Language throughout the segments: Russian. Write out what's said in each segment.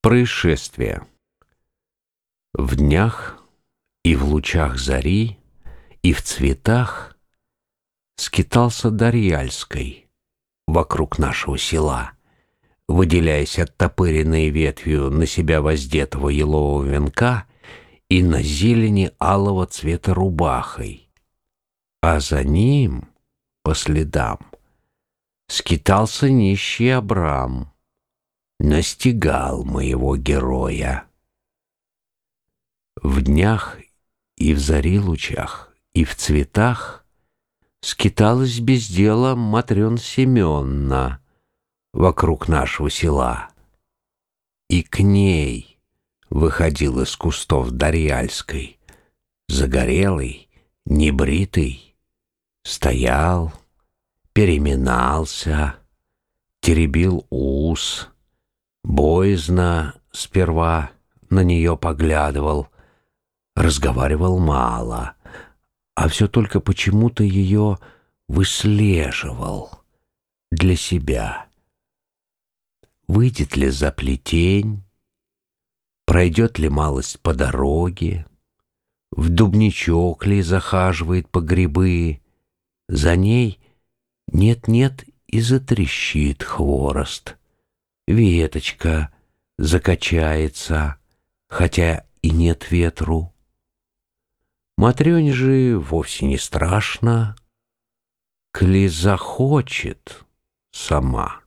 Происшествие. В днях и в лучах зари, и в цветах скитался Дарьяльской вокруг нашего села, выделяясь оттопыренной ветвью на себя воздетого елового венка и на зелени алого цвета рубахой, а за ним, по следам, скитался нищий Абрам — настигал моего героя. В днях и в зари лучах, и в цветах скиталась без дела Матрен Семенна вокруг нашего села. И к ней выходил из кустов Дарьяльской, загорелый, небритый, стоял, переминался, теребил ус, Боязно сперва на нее поглядывал, разговаривал мало, а все только почему-то ее выслеживал для себя. Выйдет ли за плетень, пройдет ли малость по дороге, в дубничок ли захаживает по грибы, за ней нет-нет и затрещит хворост веточка закачается, хотя и нет ветру. Матрёне же вовсе не страшно, Кли захочет сама.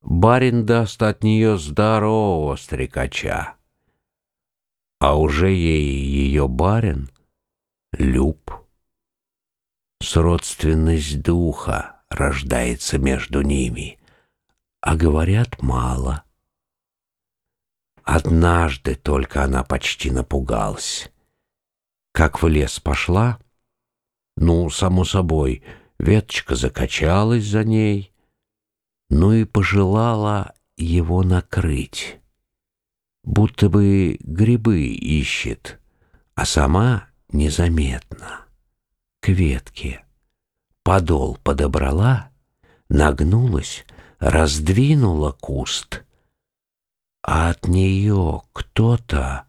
Барин даст от нее здорового стрекача, А уже ей ее барин люб. Сродственность духа рождается между ними — а говорят мало. Однажды только она почти напугалась. Как в лес пошла, ну, само собой, веточка закачалась за ней, ну и пожелала его накрыть, будто бы грибы ищет, а сама незаметно к ветке. Подол подобрала, нагнулась, раздвинула куст, а от нее кто-то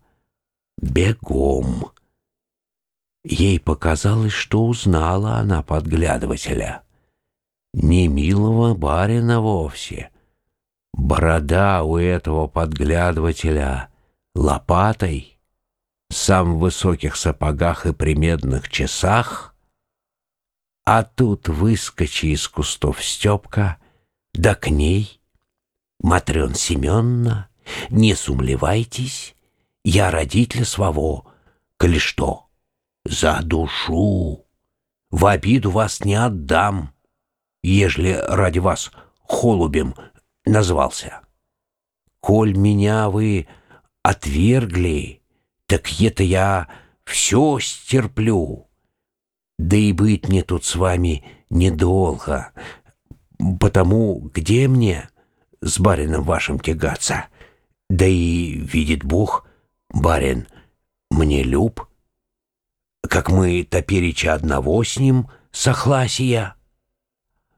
бегом. Ей показалось, что узнала она подглядывателя. Не милого барина вовсе. Борода у этого подглядывателя лопатой, сам в высоких сапогах и примедных часах, а тут выскочи из кустов Степка — да к ней, Матрен Семенна, не сумлевайтесь, я родитель своего, коли что, за душу. В обиду вас не отдам, ежели ради вас холубем назвался. Коль меня вы отвергли, так это я все стерплю. Да и быть мне тут с вами недолго, Потому где мне с барином вашим тягаться? Да и, видит Бог, барин мне люб, как мы топереча одного с ним согласия.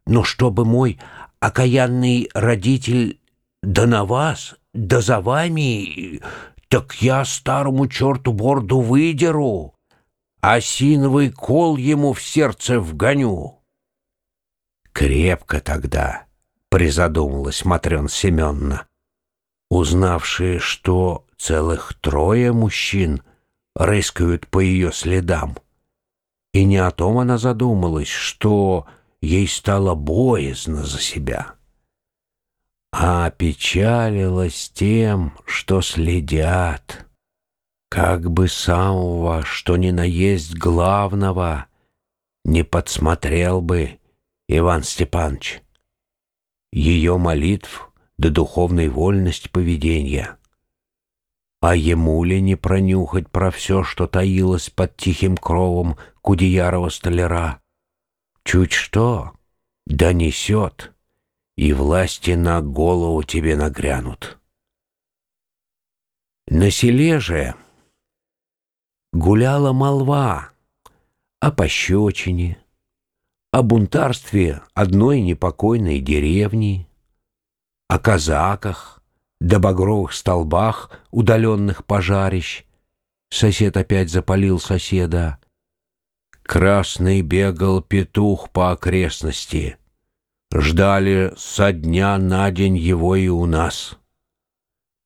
Но чтобы мой окаянный родитель да на вас, да за вами, так я старому черту борду выдеру, осиновый кол ему в сердце вгоню». Крепко тогда, призадумалась Матрёна Семёновна, узнавшие, что целых трое мужчин рыскают по ее следам. И не о том она задумалась, что ей стало боязно за себя, а опечалилась тем, что следят, как бы самого, что ни наесть главного, не подсмотрел бы Иван Степанович. Ее молитв до духовной вольности поведения. А ему ли не пронюхать про все, что таилось под тихим кровом Кудеярова столяра? Чуть что, донесет, и власти на голову тебе нагрянут. На селе же гуляла молва о пощечине, о бунтарстве одной непокойной деревни, о казаках, до багровых столбах, удаленных пожарищ. Сосед опять запалил соседа. Красный бегал петух по окрестности. Ждали со дня на день его и у нас.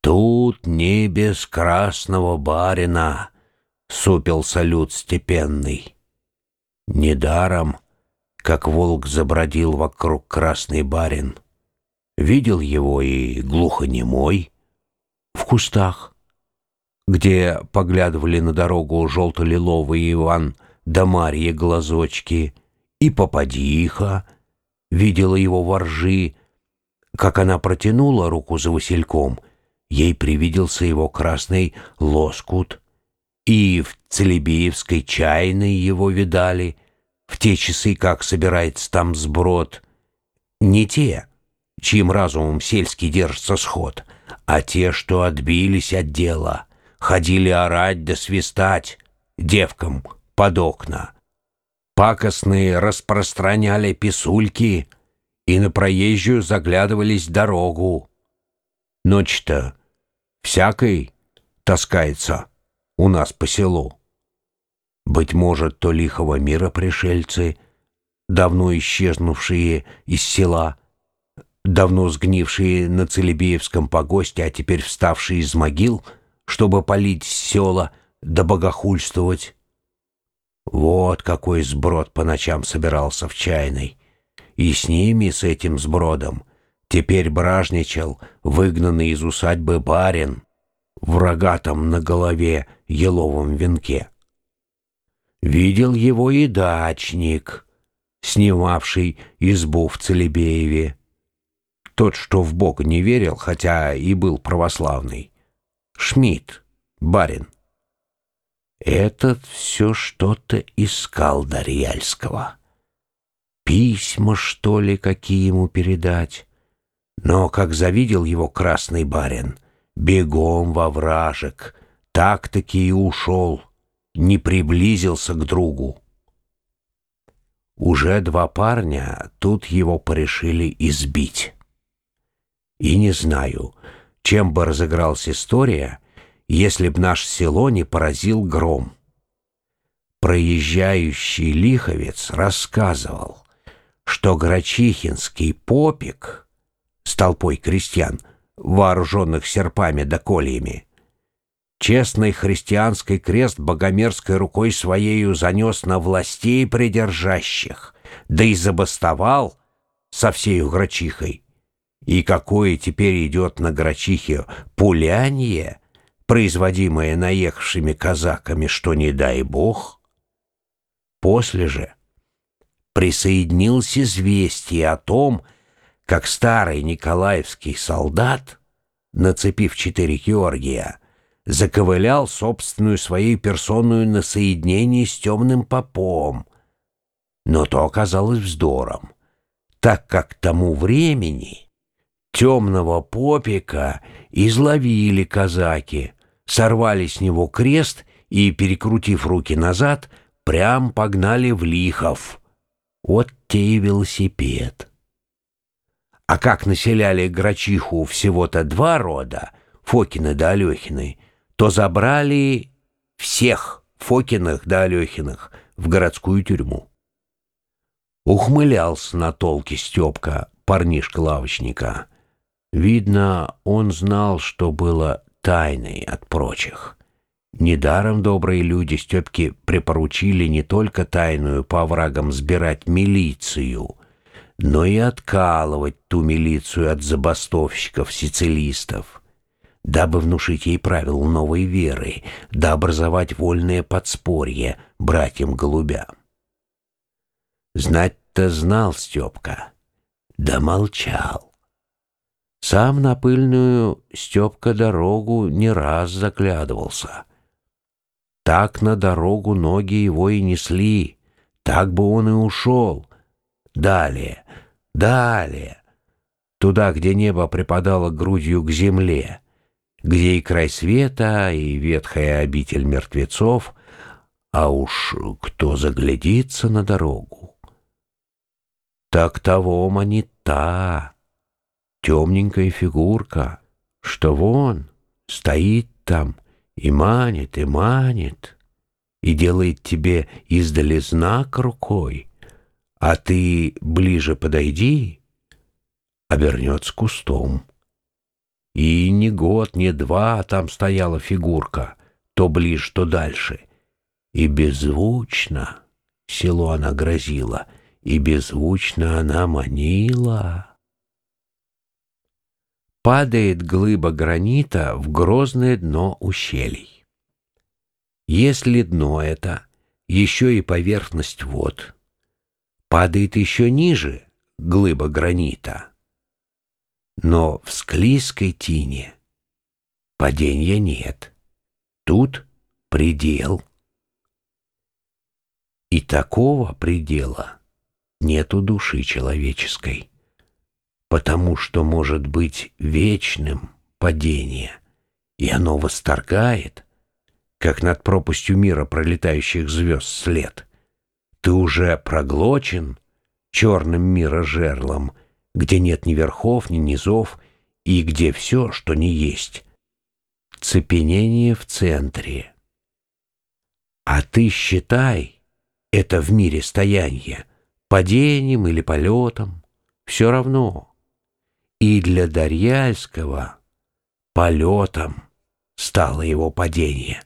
Тут не без красного барина, супил салют степенный. Недаром, как волк забродил вокруг красный барин, видел его и глухонемой в кустах, где поглядывали на дорогу желто-лиловый Иван да Марья глазочки, и попадиха — видела его воржи. Как она протянула руку за Васильком, ей привиделся его красный лоскут. И в Целебеевской чайной его видали, в те часы, как собирается там сброд. Не те, чьим разумом сельский держится сход, а те, что отбились от дела, ходили орать да свистать девкам под окна. Пакостные распространяли писульки и на проезжую заглядывались дорогу. Ночь-то всякой таскается у нас по селу. Быть может, то лихого мира пришельцы, давно исчезнувшие из села, давно сгнившие на Целебеевском погосте, а теперь вставшие из могил, чтобы полить села да богохульствовать. Вот какой сброд по ночам собирался в чайной. И с ними, с этим сбродом, теперь бражничал выгнанный из усадьбы барин в рогатом на голове еловом венке. Видел его и дачник, снимавший избу в Целебееве. Тот, что в Бога не верил, хотя и был православный. Шмидт, барин. Этот все что-то искал Дарьяльского. Письма, что ли, какие ему передать? Но как завидел его красный барин, бегом во вражек, так-таки и ушел, не приблизился к другу. Уже два парня тут его порешили избить. И не знаю, чем бы разыгралась история, если б наше село не поразил гром. Проезжающий лиховец рассказывал, что Грачихинский попик с толпой крестьян, вооруженных серпами да кольями, честный христианский крест богомерзкой рукой своею занес на властей придержащих, да и забастовал со всею Грачихой. И какое теперь идет на Грачихе пулянье, производимое наехавшими казаками, что не дай бог. После же присоединилось известие о том, как старый николаевский солдат, нацепив четыре Георгия, заковылял собственную своей персоную на соединение с темным попом. Но то оказалось вздором, так как к тому времени темного попика изловили казаки, сорвали с него крест и, перекрутив руки назад, прям погнали в Лихов. Вот те и велосипед. А как населяли Грачиху всего-то два рода, Фокины да Алехины, то забрали всех Фокиных да Алехиных в городскую тюрьму. Ухмылялся на толке Степка, парнишка-лавочника. Видно, он знал, что было тайной от прочих. Недаром добрые люди Степке припоручили не только тайную по врагам сбирать милицию, но и откалывать ту милицию от забастовщиков-сицилистов, дабы внушить ей правил новой веры, да образовать вольное подспорье братьям-голубям. Знать-то знал Степка, да молчал. Сам на пыльную Степка дорогу не раз заглядывался. Так на дорогу ноги его и несли, так бы он и ушел. Далее, далее, туда, где небо припадало грудью к земле, где и край света, и ветхая обитель мертвецов, а уж кто заглядится на дорогу. Так того манита темненькая фигурка, что вон стоит там и манит, и манит, и делает тебе издали знак рукой, а ты ближе подойди, обернется кустом. И ни год, ни два там стояла фигурка, то ближе, то дальше. И беззвучно село она грозила, и беззвучно она манила. Падает глыба гранита в грозное дно ущелий. Если дно это еще и поверхность вод, падает еще ниже глыба гранита — но в склизкой тине падения нет. Тут предел. И такого предела нет у души человеческой, потому что может быть вечным падение, и оно восторгает, как над пропастью мира пролетающих звезд след. Ты уже проглочен черным мирожерлом — где нет ни верхов, ни низов, и где все, что не есть. Цепенение в центре. А ты считай это в мире стояние, падением или полетом, все равно. И для Дарьяльского полетом стало его падение.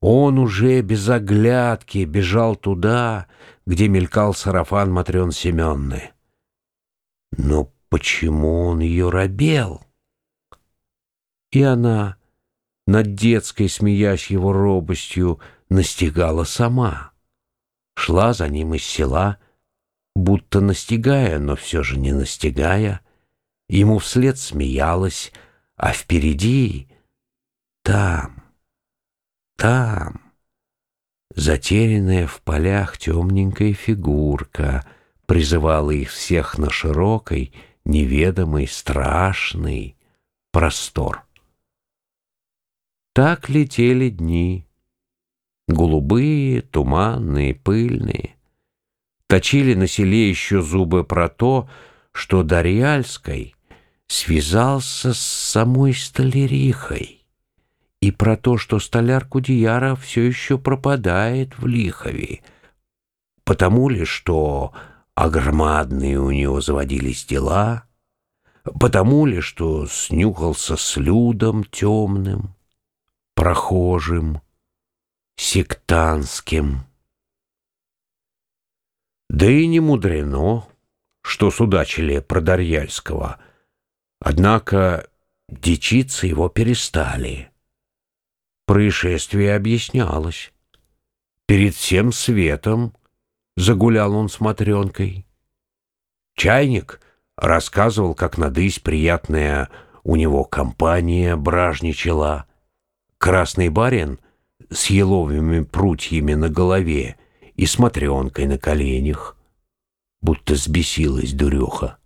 Он уже без оглядки бежал туда, где мелькал сарафан Матрен Семенны. Но почему он ее робел? И она, над детской, смеясь его робостью, настигала сама. Шла за ним из села, будто настигая, но все же не настигая. Ему вслед смеялась, а впереди, там, там, затерянная в полях темненькая фигурка — призывала их всех на широкой, неведомый, страшный простор. Так летели дни, голубые, туманные, пыльные. Точили на селе еще зубы про то, что Дарьяльской связался с самой столярихой, и про то, что столяр Кудеяра все еще пропадает в Лихове, потому ли, что а громадные у него заводились дела, потому ли, что снюхался с людом темным, прохожим, сектантским. Да и не мудрено, что судачили про Дарьяльского, однако дичиться его перестали. Происшествие объяснялось. Перед всем светом — загулял он с Матренкой. Чайник рассказывал, как надысь приятная у него компания бражничала. Красный барин с еловыми прутьями на голове и с Матренкой на коленях, будто сбесилась дуреха.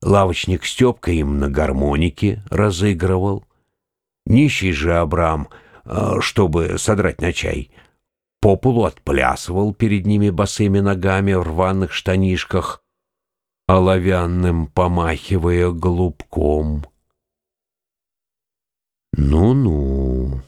Лавочник Степка им на гармонике разыгрывал. Нищий же Абрам, э, чтобы содрать на чай — по полу отплясывал перед ними босыми ногами в рваных штанишках, оловянным помахивая голубком. «Ну-ну»,